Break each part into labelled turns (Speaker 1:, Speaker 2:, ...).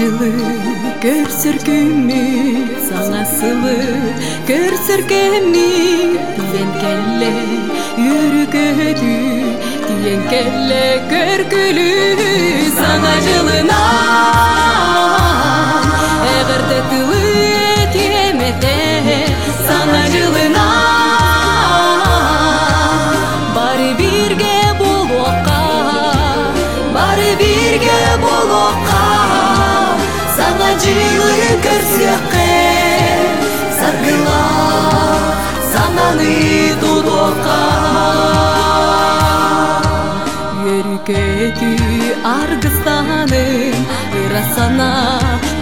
Speaker 1: acılı Gör sürgümü sana sıvı Gör sürgümü diyen kelle Yürü gödü diyen kelle Gör gülü. Sanacılına Жили кірсеқе саргыла заманы дудоқа Еркеті аргыстаным ырасана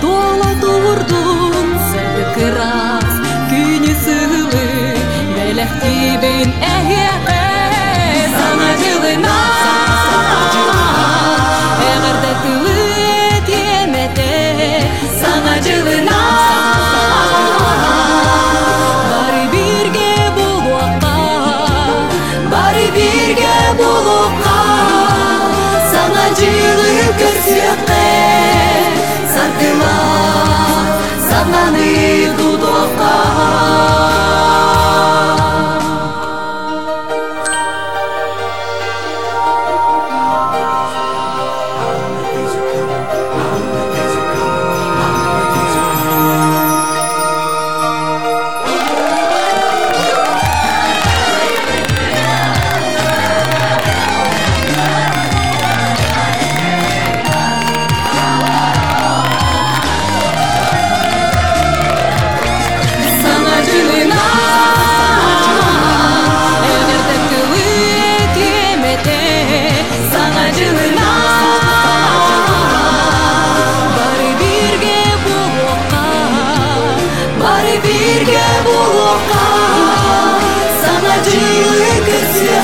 Speaker 1: тола турдун сәлі кырас күні сылы бәләхтибен әйе dearly, you. can Bari bir gün bu sana acılı kızı